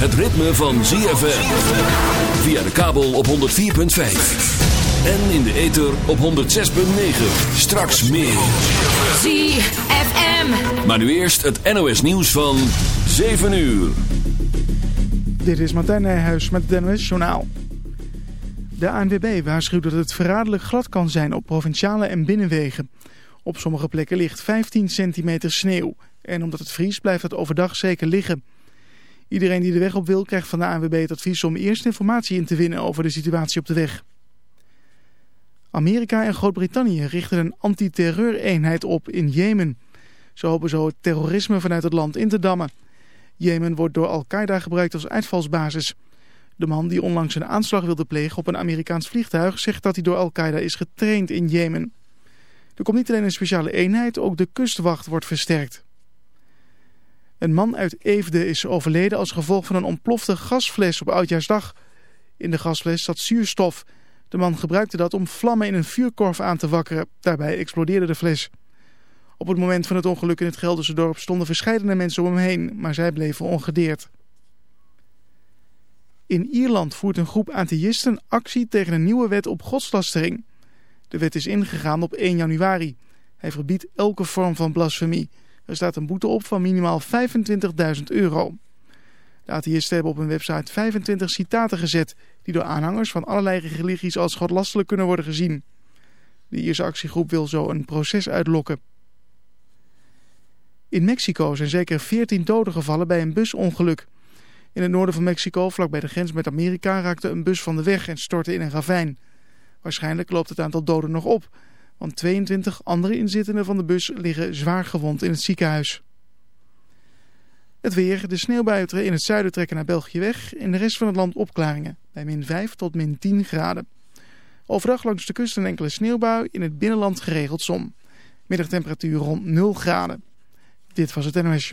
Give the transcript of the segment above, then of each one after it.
Het ritme van ZFM. Via de kabel op 104.5. En in de ether op 106.9. Straks meer. ZFM. Maar nu eerst het NOS nieuws van 7 uur. Dit is Martijn Nijhuis met het NOS Journaal. De ANWB waarschuwt dat het verraderlijk glad kan zijn op provinciale en binnenwegen. Op sommige plekken ligt 15 centimeter sneeuw. En omdat het vries blijft het overdag zeker liggen. Iedereen die de weg op wil krijgt van de ANWB het advies om eerst informatie in te winnen over de situatie op de weg. Amerika en Groot-Brittannië richten een antiterreureenheid op in Jemen. Ze hopen zo het terrorisme vanuit het land in te dammen. Jemen wordt door Al-Qaeda gebruikt als uitvalsbasis. De man die onlangs een aanslag wilde plegen op een Amerikaans vliegtuig zegt dat hij door Al-Qaeda is getraind in Jemen. Er komt niet alleen een speciale eenheid, ook de kustwacht wordt versterkt. Een man uit Eefde is overleden als gevolg van een ontplofte gasfles op Oudjaarsdag. In de gasfles zat zuurstof. De man gebruikte dat om vlammen in een vuurkorf aan te wakkeren. Daarbij explodeerde de fles. Op het moment van het ongeluk in het Gelderse dorp stonden verschillende mensen om hem heen, maar zij bleven ongedeerd. In Ierland voert een groep atheïsten actie tegen een nieuwe wet op godslastering. De wet is ingegaan op 1 januari. Hij verbiedt elke vorm van blasfemie. Er staat een boete op van minimaal 25.000 euro. De atheïsten hebben op hun website 25 citaten gezet... die door aanhangers van allerlei religies als godlastelijk kunnen worden gezien. De Ierse actiegroep wil zo een proces uitlokken. In Mexico zijn zeker 14 doden gevallen bij een busongeluk. In het noorden van Mexico, vlakbij de grens met Amerika, raakte een bus van de weg en stortte in een ravijn. Waarschijnlijk loopt het aantal doden nog op, want 22 andere inzittenden van de bus liggen zwaar gewond in het ziekenhuis. Het weer, de sneeuwbuien in het zuiden trekken naar België weg, in de rest van het land opklaringen, bij min 5 tot min 10 graden. Overdag langs de kust een enkele sneeuwbui, in het binnenland geregeld zon. Middagtemperatuur rond 0 graden. Dit was het NOS.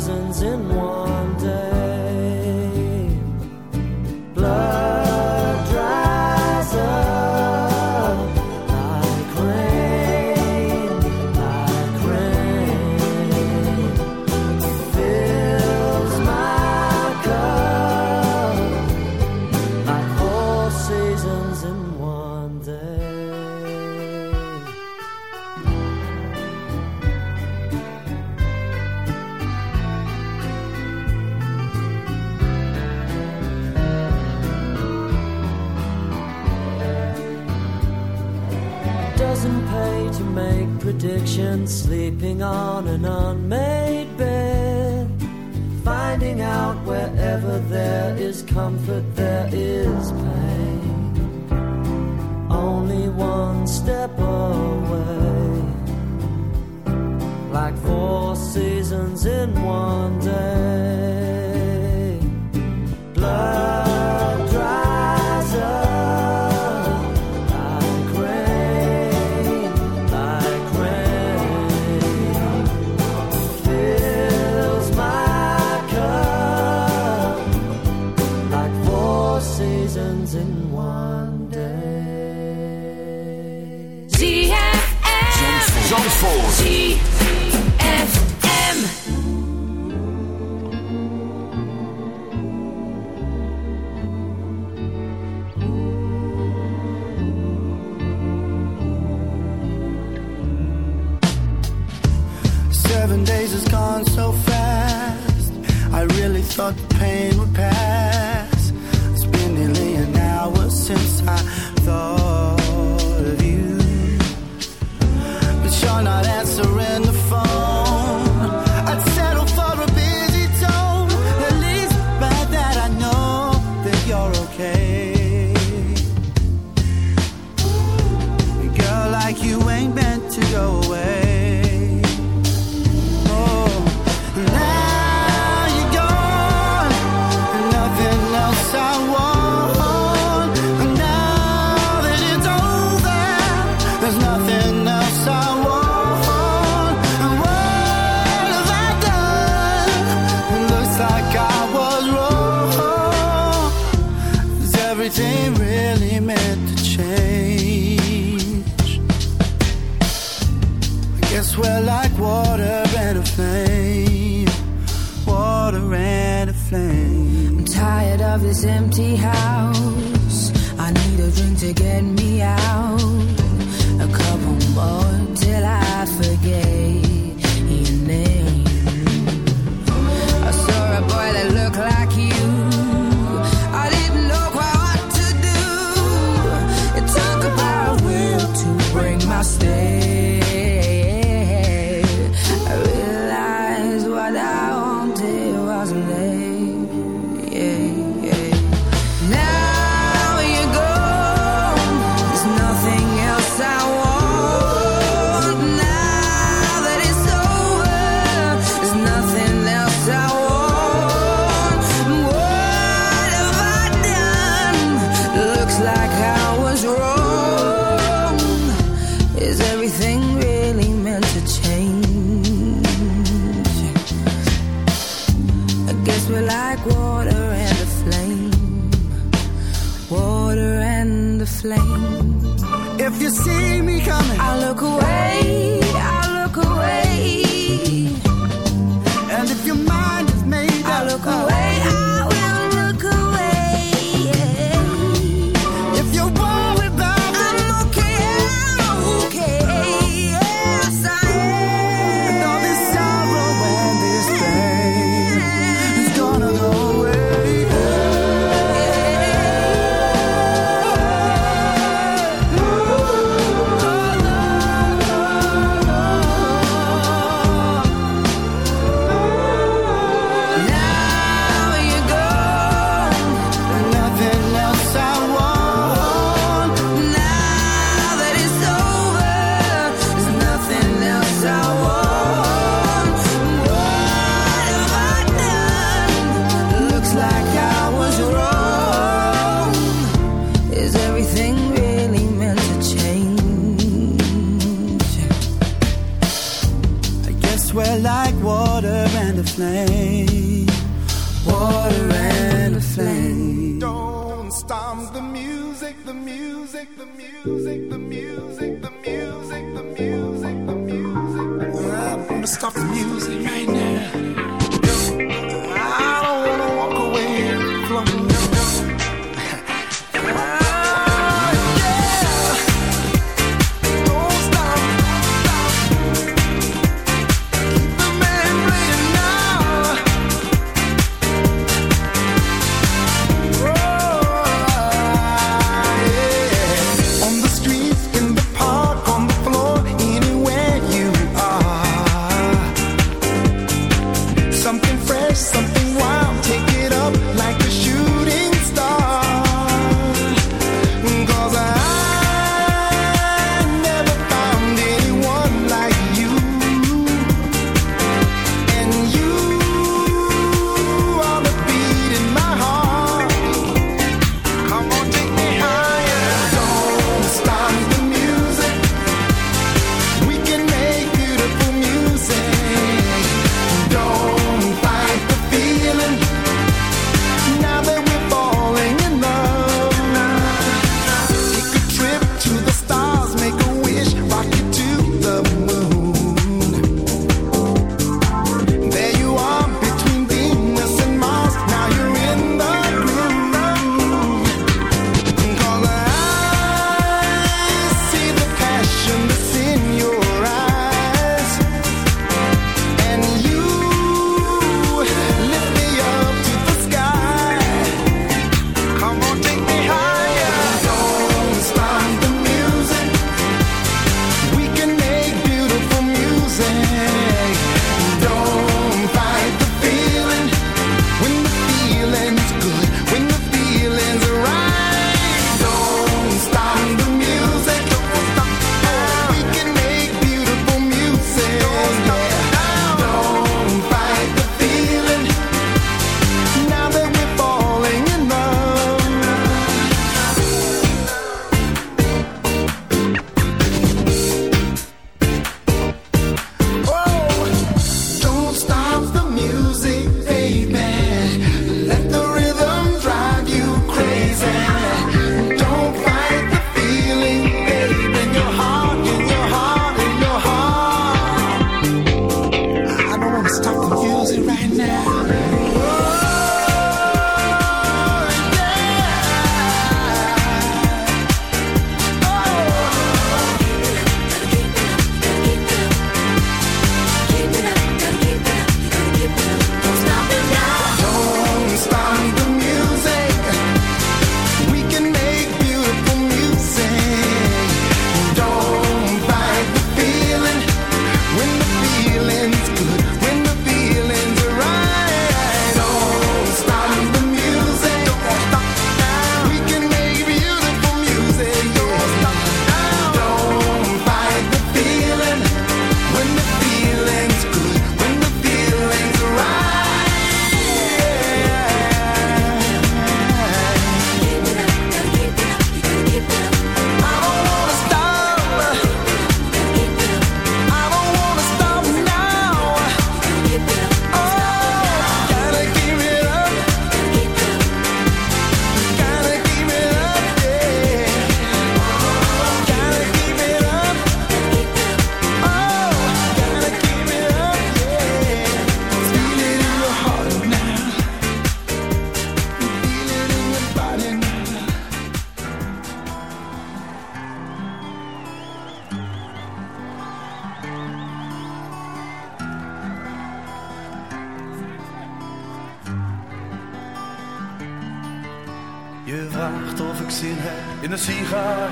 seasons in one day. like water and a flame. Water and the flame. If you see me coming, I'll look away.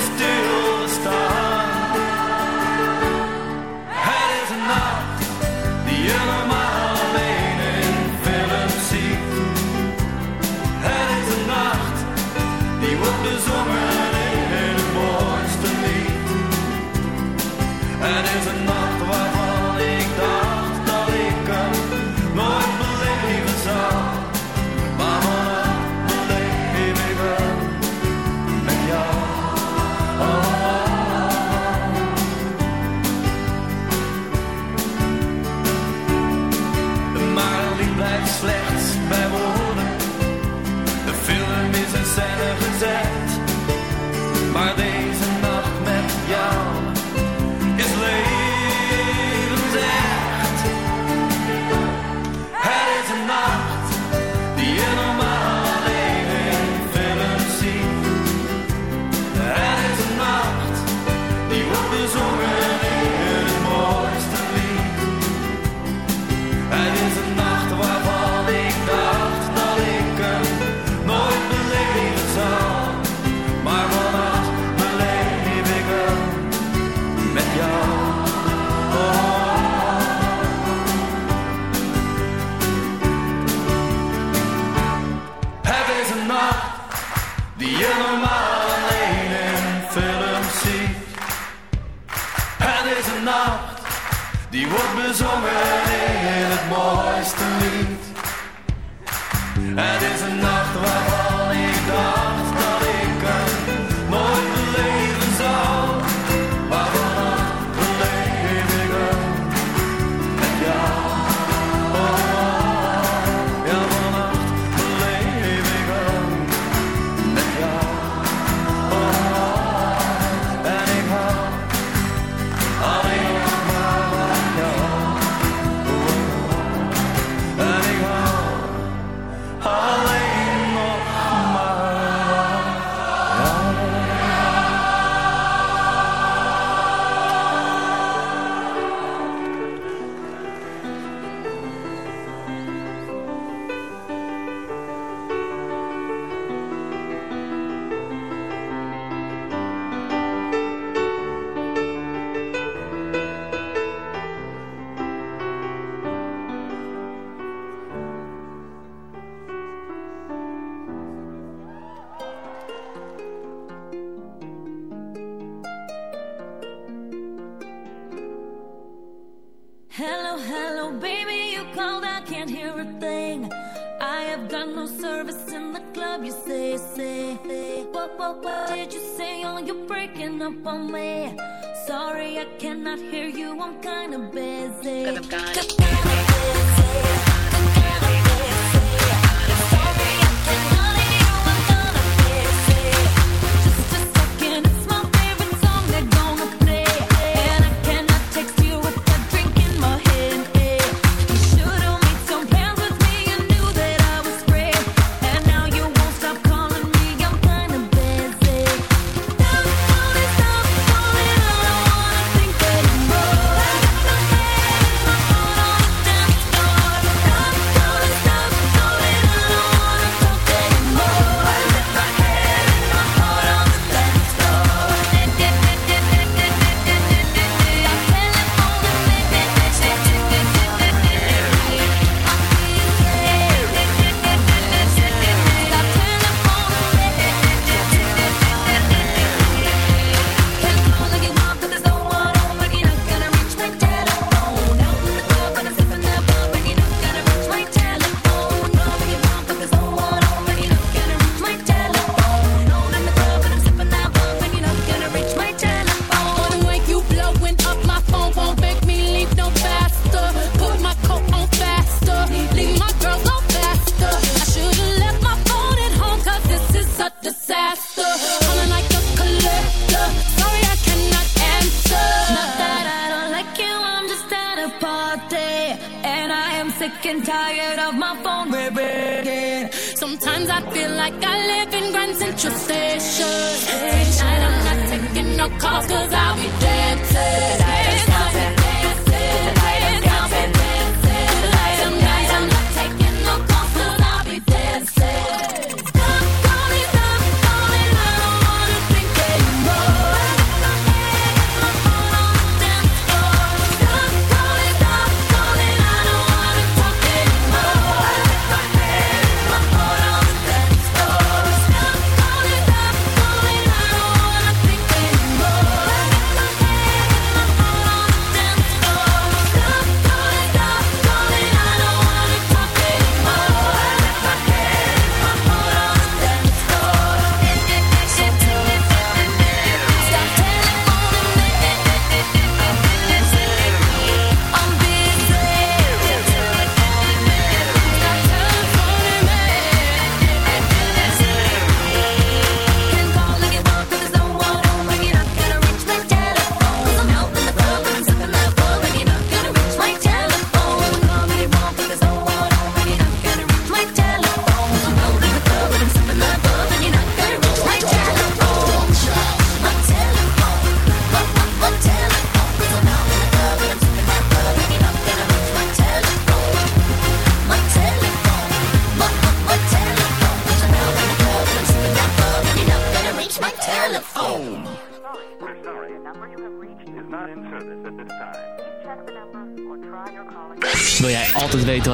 stilgestaan. Het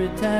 every time.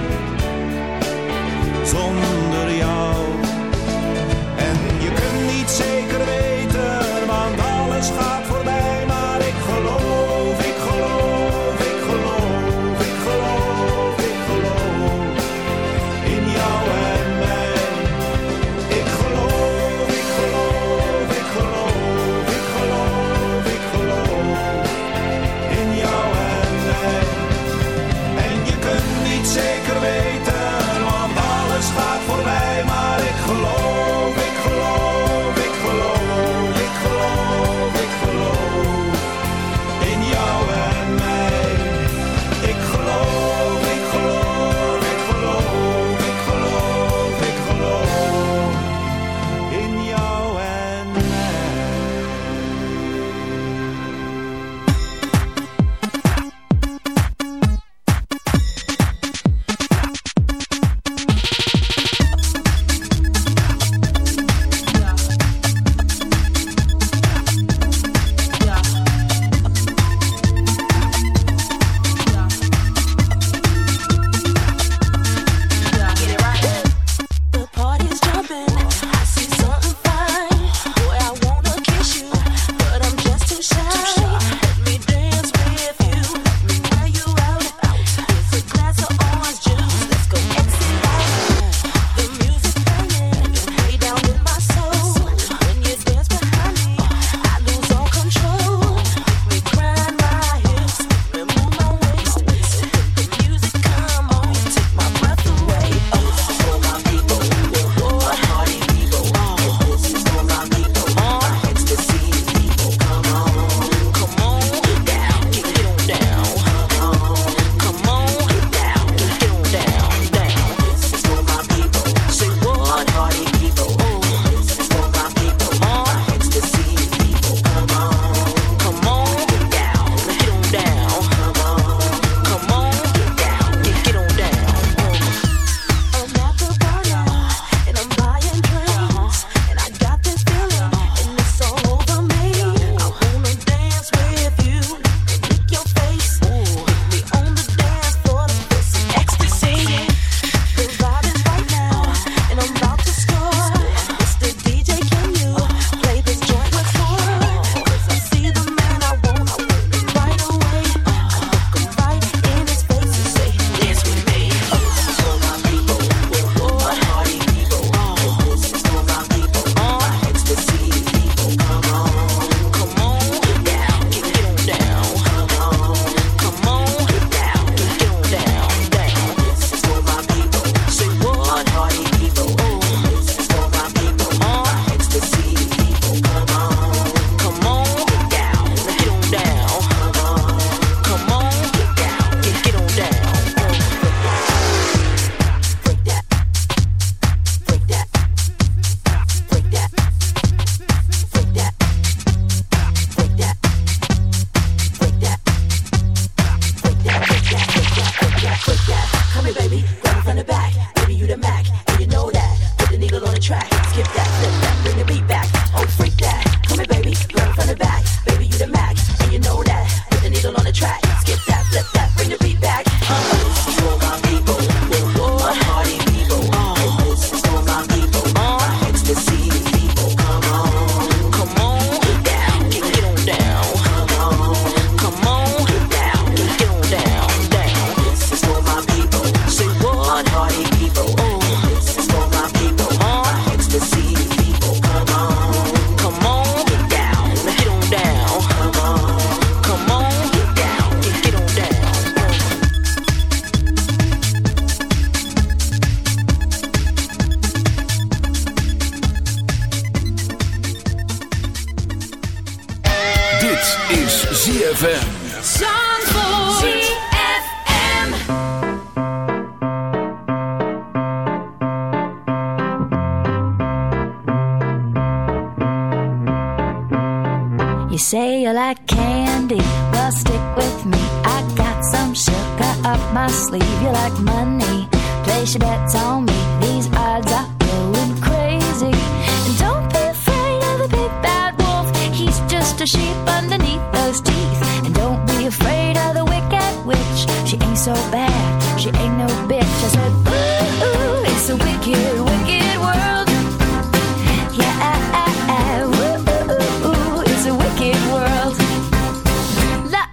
Zonder jou.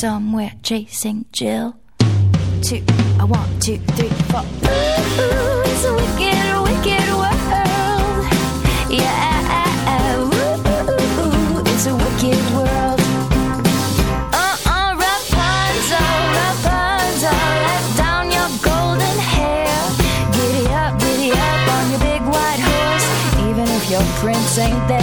somewhere chasing Jill. Two, I want two, three, four. Ooh, ooh, it's a wicked, wicked world. Yeah, ooh, ooh, ooh it's a wicked world. Prince ain't there.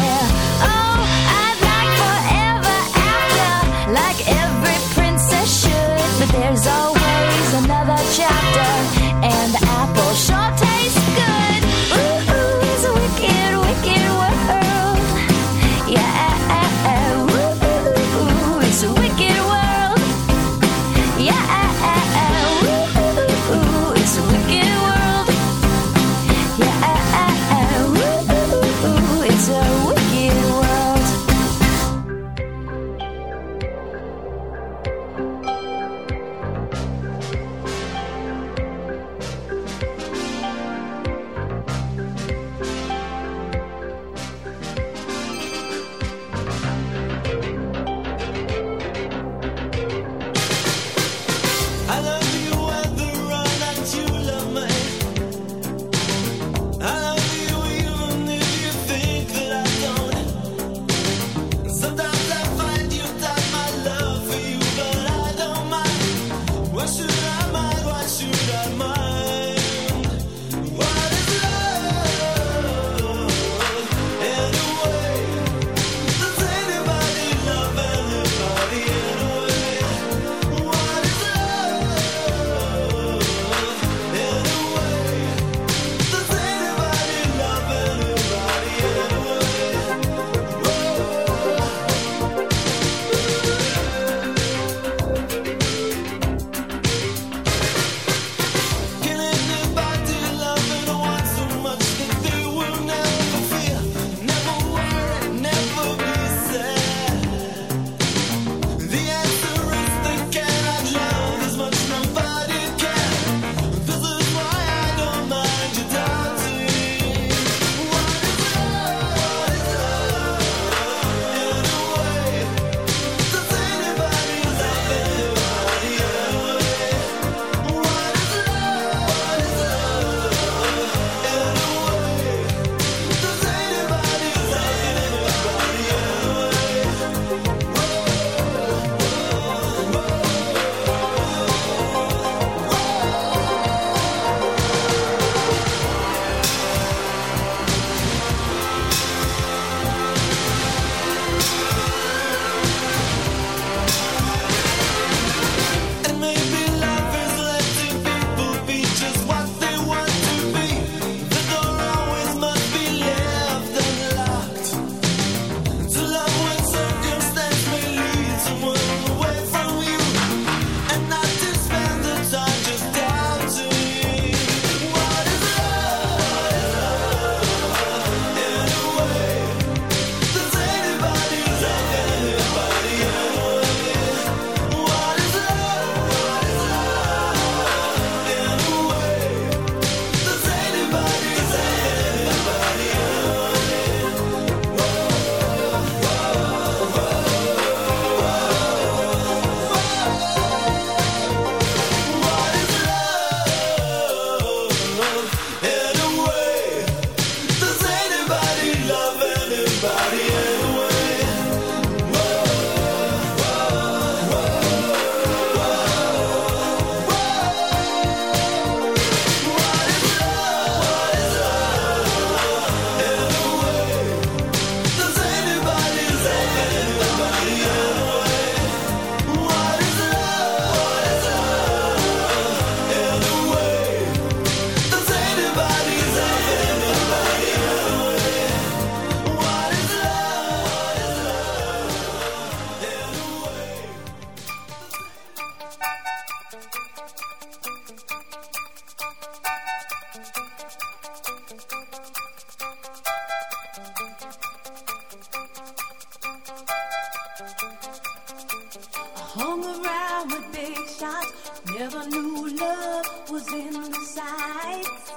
Never knew love was in the sights.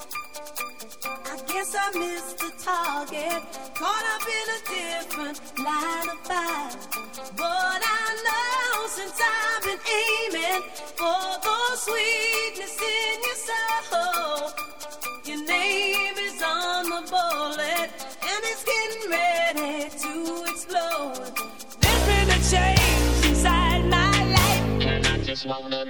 I guess I missed the target, caught up in a different line of fire. But I know since I've been aiming for the sweetness in your soul, your name is on the bullet and it's getting ready to explode. There's been a change inside my life. And I just wanna